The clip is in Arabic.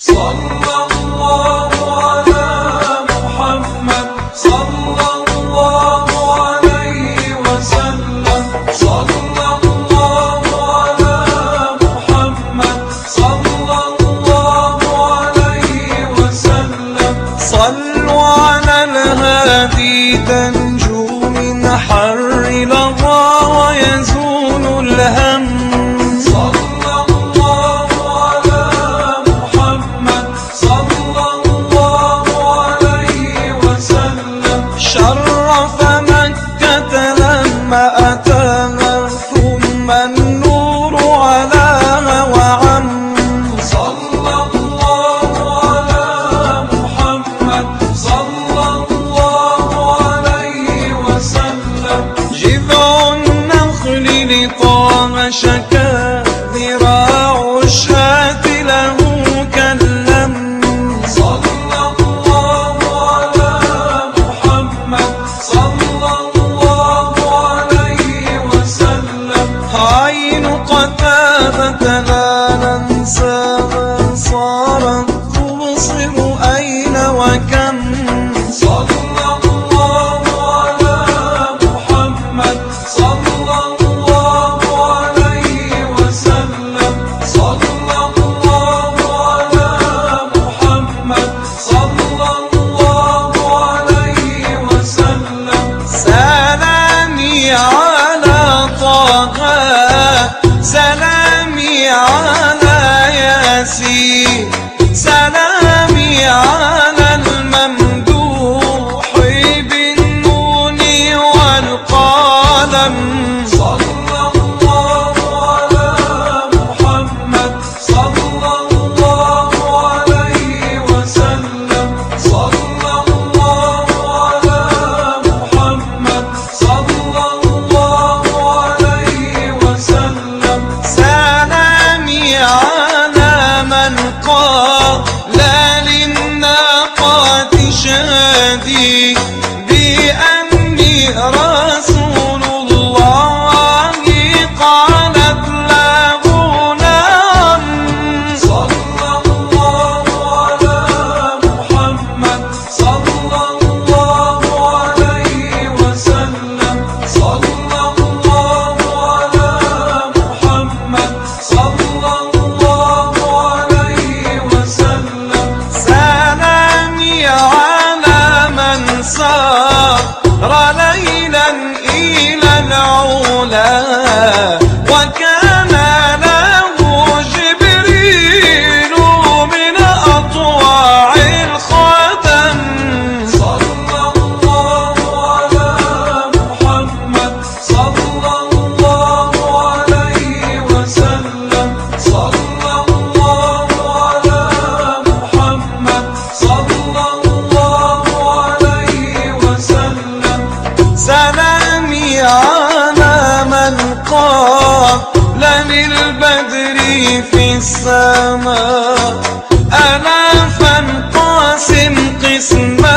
算我 ثم أتانا ثم النور على وعم صلى الله على محمد. صلى الله عليه وسلم. السماء. أنا فانقاسم قسما